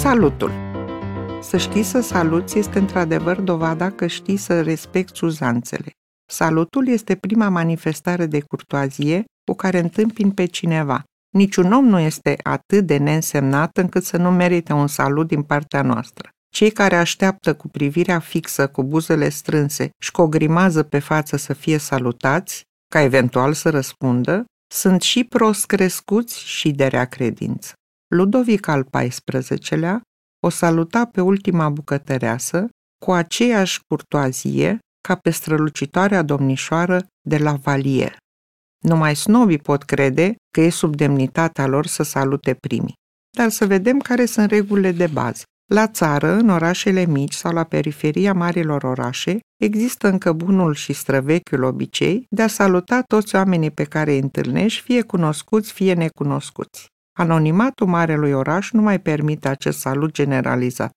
Salutul! Să știi să saluți este într-adevăr dovada că știi să respecti uzanțele. Salutul este prima manifestare de curtoazie cu care întâmpini pe cineva. Niciun om nu este atât de neînsemnat încât să nu merite un salut din partea noastră. Cei care așteaptă cu privirea fixă, cu buzele strânse și cu o grimază pe față să fie salutați, ca eventual să răspundă, sunt și prost crescuți și de rea credință. Ludovic al XIV-lea o saluta pe ultima bucătăreasă cu aceeași curtoazie ca pe strălucitoarea domnișoară de la Valier. Numai snobii pot crede că e sub demnitatea lor să salute primii. Dar să vedem care sunt regulile de bază. La țară, în orașele mici sau la periferia marilor orașe, există încă bunul și străvechiul obicei de a saluta toți oamenii pe care îi întâlnești, fie cunoscuți, fie necunoscuți. Anonimatul marelui oraș nu mai permite acest salut generalizat.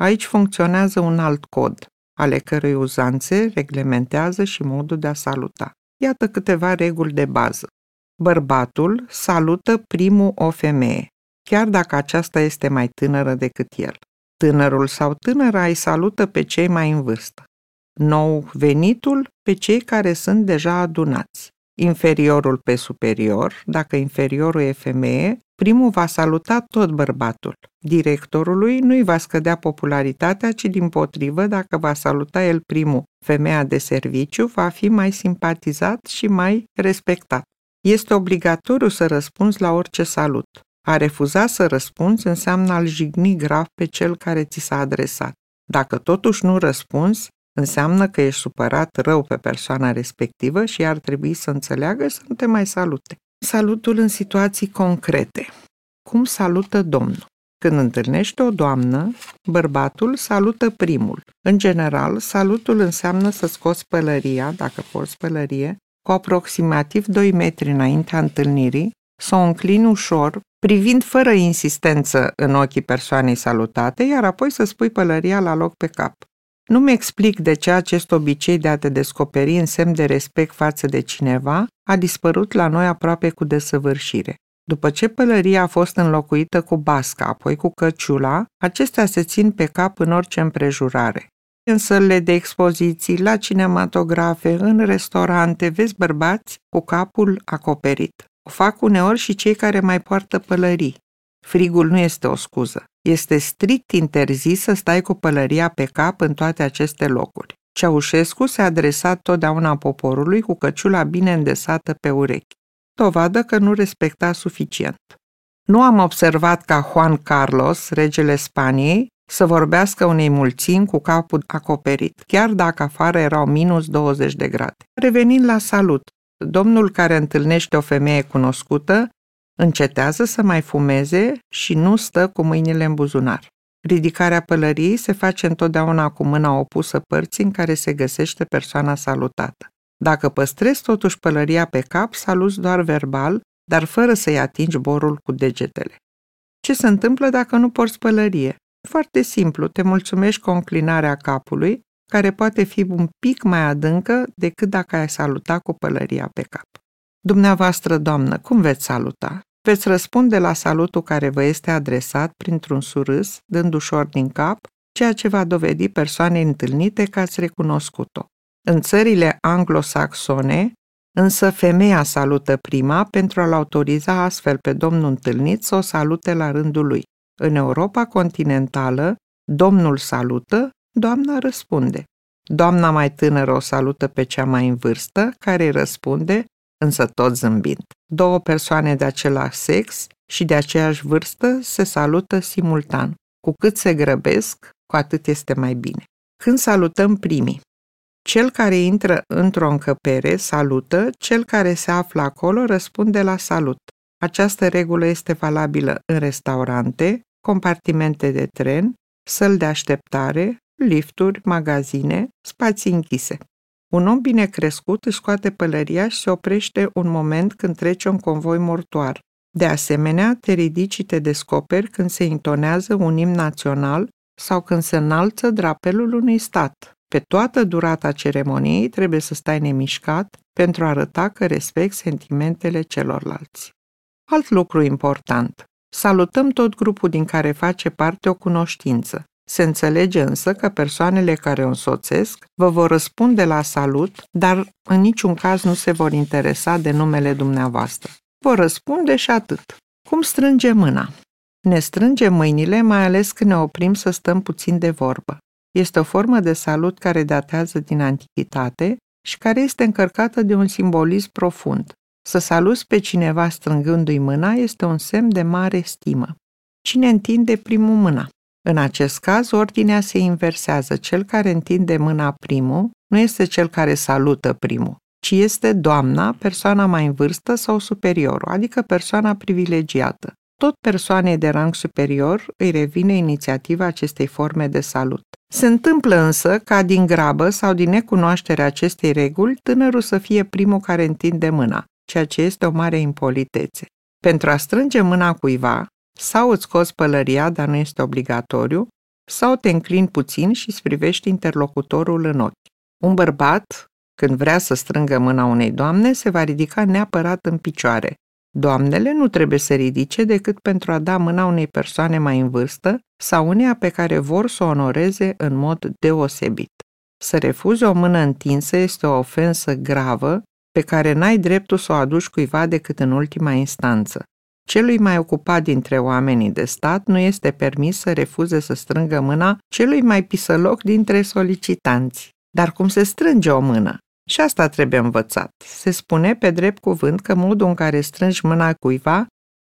Aici funcționează un alt cod, ale cărui uzanțe reglementează și modul de a saluta. Iată câteva reguli de bază. Bărbatul salută primul o femeie, chiar dacă aceasta este mai tânără decât el. Tânărul sau tânăra îi salută pe cei mai în vârstă. Nou venitul pe cei care sunt deja adunați. Inferiorul pe superior, dacă inferiorul e femeie, primul va saluta tot bărbatul. Directorului nu-i va scădea popularitatea, ci din potrivă, dacă va saluta el primul femeia de serviciu, va fi mai simpatizat și mai respectat. Este obligatoriu să răspunzi la orice salut. A refuza să răspunzi înseamnă a-l jigni grav pe cel care ți s-a adresat. Dacă totuși nu răspunzi, înseamnă că ești supărat rău pe persoana respectivă și ar trebui să înțeleagă să nu te mai salute. Salutul în situații concrete. Cum salută Domnul? Când întâlnește o doamnă, bărbatul salută primul. În general, salutul înseamnă să scoți pălăria, dacă porți pălărie, cu aproximativ 2 metri înaintea întâlnirii, să o înclini ușor, privind fără insistență în ochii persoanei salutate, iar apoi să spui pălăria la loc pe cap. Nu-mi explic de ce acest obicei de a te descoperi în semn de respect față de cineva a dispărut la noi aproape cu desăvârșire. După ce pălăria a fost înlocuită cu basca, apoi cu căciula, acestea se țin pe cap în orice împrejurare. În sălile de expoziții, la cinematografe, în restaurante, vezi bărbați cu capul acoperit. O fac uneori și cei care mai poartă pălării. Frigul nu este o scuză. Este strict interzis să stai cu pălăria pe cap în toate aceste locuri. Ceaușescu se adresa totdeauna poporului cu căciula bine îndesată pe urechi. Dovadă că nu respecta suficient. Nu am observat ca Juan Carlos, regele Spaniei, să vorbească unei mulțimi cu capul acoperit, chiar dacă afară erau minus 20 de grade. Revenind la salut, domnul care întâlnește o femeie cunoscută încetează să mai fumeze și nu stă cu mâinile în buzunar. Ridicarea pălăriei se face întotdeauna cu mâna opusă părții în care se găsește persoana salutată. Dacă păstrezi totuși pălăria pe cap, saluți doar verbal, dar fără să-i atingi borul cu degetele. Ce se întâmplă dacă nu porți pălărie? Foarte simplu, te mulțumești cu o înclinare a capului, care poate fi un pic mai adâncă decât dacă ai saluta cu pălăria pe cap. Dumneavoastră, doamnă, cum veți saluta? Veți răspunde la salutul care vă este adresat printr-un surâs, dând ușor din cap, ceea ce va dovedi persoanei întâlnite că ați recunoscut-o. În țările anglosaxone, însă femeia salută prima pentru a-l autoriza astfel pe domnul întâlnit să o salute la rândul lui. În Europa continentală, domnul salută, doamna răspunde. Doamna mai tânără o salută pe cea mai în vârstă, care îi răspunde, însă tot zâmbind. Două persoane de același sex și de aceeași vârstă se salută simultan. Cu cât se grăbesc, cu atât este mai bine. Când salutăm primii, cel care intră într-o încăpere salută, cel care se află acolo răspunde la salut. Această regulă este valabilă în restaurante, compartimente de tren, săli de așteptare, lifturi, magazine, spații închise. Un om bine crescut își scoate pălăria și se oprește un moment când trece un convoi mortoar. De asemenea, te ridici și te descoperi când se intonează un imn național sau când se înalță drapelul unui stat. Pe toată durata ceremoniei trebuie să stai nemișcat pentru a arăta că respecti sentimentele celorlalți. Alt lucru important. Salutăm tot grupul din care face parte o cunoștință. Se înțelege însă că persoanele care o însoțesc vă vor răspunde la salut, dar în niciun caz nu se vor interesa de numele dumneavoastră. Vor răspunde și atât. Cum strânge mâna? Ne strânge mâinile, mai ales când ne oprim să stăm puțin de vorbă. Este o formă de salut care datează din antichitate și care este încărcată de un simbolism profund. Să saluți pe cineva strângându-i mâna este un semn de mare stimă. Cine întinde primul mâna? În acest caz, ordinea se inversează. Cel care întinde mâna primul nu este cel care salută primul, ci este doamna, persoana mai în vârstă sau superiorul, adică persoana privilegiată. Tot persoanei de rang superior îi revine inițiativa acestei forme de salut. Se întâmplă însă ca din grabă sau din necunoașterea acestei reguli, tânărul să fie primul care întinde mâna, ceea ce este o mare impolitețe. Pentru a strânge mâna cuiva, sau îți scoți pălăria, dar nu este obligatoriu, sau te înclini puțin și îți privești interlocutorul în ochi. Un bărbat, când vrea să strângă mâna unei doamne, se va ridica neapărat în picioare. Doamnele nu trebuie să ridice decât pentru a da mâna unei persoane mai în vârstă sau uneia pe care vor să o onoreze în mod deosebit. Să refuzi o mână întinsă este o ofensă gravă pe care n-ai dreptul să o aduci cuiva decât în ultima instanță. Celui mai ocupat dintre oamenii de stat nu este permis să refuze să strângă mâna celui mai pisăloc dintre solicitanți. Dar cum se strânge o mână? Și asta trebuie învățat. Se spune pe drept cuvânt că modul în care strângi mâna cuiva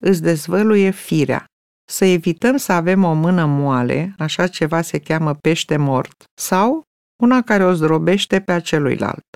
îți dezvăluie firea. Să evităm să avem o mână moale, așa ceva se cheamă pește mort, sau una care o zdrobește pe celuilalt.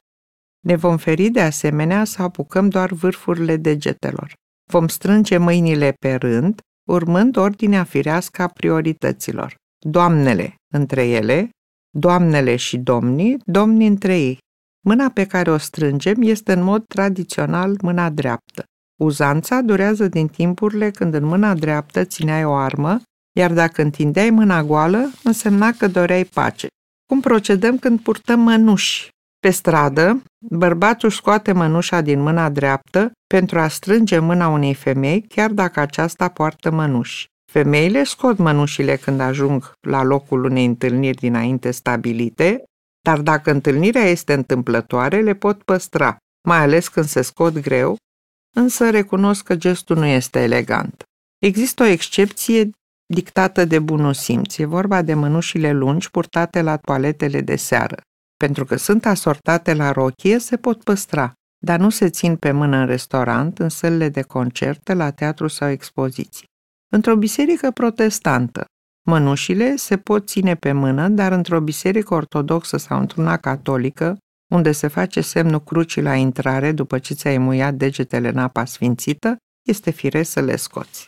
Ne vom feri de asemenea să apucăm doar vârfurile degetelor. Vom strânge mâinile pe rând, urmând ordinea firească a priorităților. Doamnele între ele, doamnele și domnii, domnii între ei. Mâna pe care o strângem este în mod tradițional mâna dreaptă. Uzanța durează din timpurile când în mâna dreaptă țineai o armă, iar dacă întindeai mâna goală, însemna că doreai pace. Cum procedăm când purtăm mănuși? Pe stradă, bărbatul scoate mănușa din mâna dreaptă pentru a strânge mâna unei femei, chiar dacă aceasta poartă mănuși. Femeile scot mănușile când ajung la locul unei întâlniri dinainte stabilite, dar dacă întâlnirea este întâmplătoare, le pot păstra, mai ales când se scot greu, însă recunosc că gestul nu este elegant. Există o excepție dictată de bunul simț. E vorba de mănușile lungi purtate la toaletele de seară. Pentru că sunt asortate la rochie, se pot păstra, dar nu se țin pe mână în restaurant, în sălile de concerte, la teatru sau expoziții. Într-o biserică protestantă, mănușile se pot ține pe mână, dar într-o biserică ortodoxă sau într-una catolică, unde se face semnul crucii la intrare după ce ți-ai muiat degetele în apa sfințită, este firesc să le scoți.